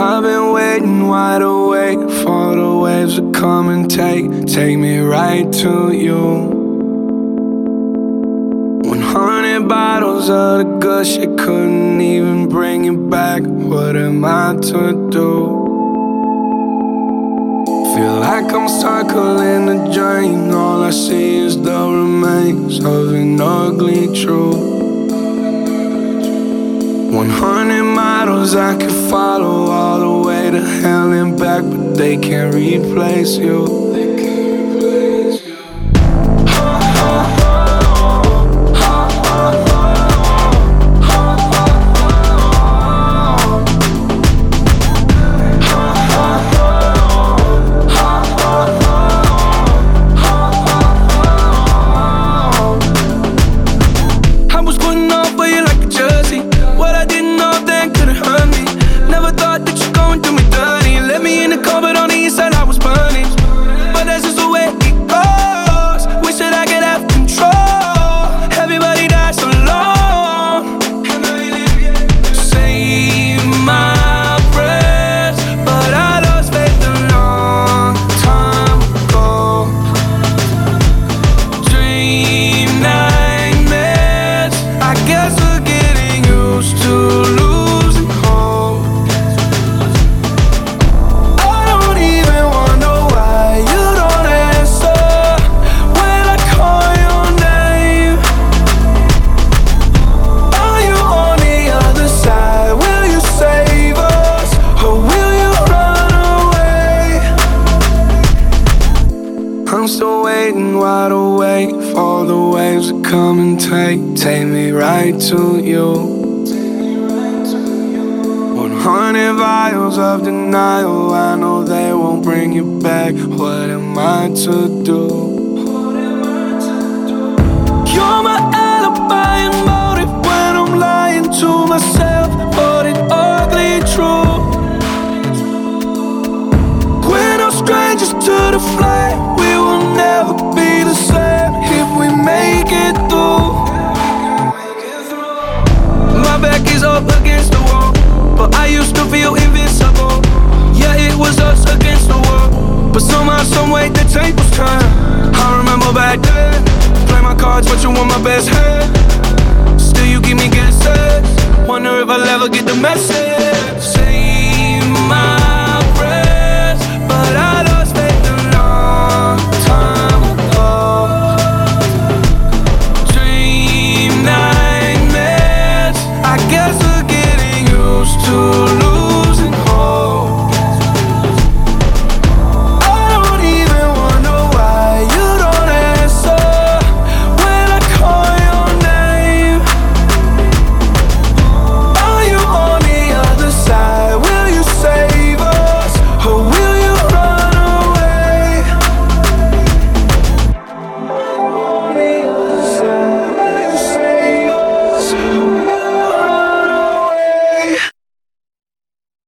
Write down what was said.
I've been waiting wide awake for the waves to come and take, take me right to you. 100 bottles of the good it couldn't even bring you back. What am I to do? Feel like I'm circling the drain. All I see is the remains of an ugly truth. 100 models I could follow all the way to hell and back, but they can't replace you. Going do me dirty. Let me in the car, I'm still waiting, wide awake for the waves to come and take, take me right to you. 100 vials of denial, I know they won't bring you back. What am I to do? You're my alibi up against the wall, but I used to feel invincible. Yeah, it was us against the world, but somehow, someway, the tables turned. I remember back then, play my cards, but you want my best hand.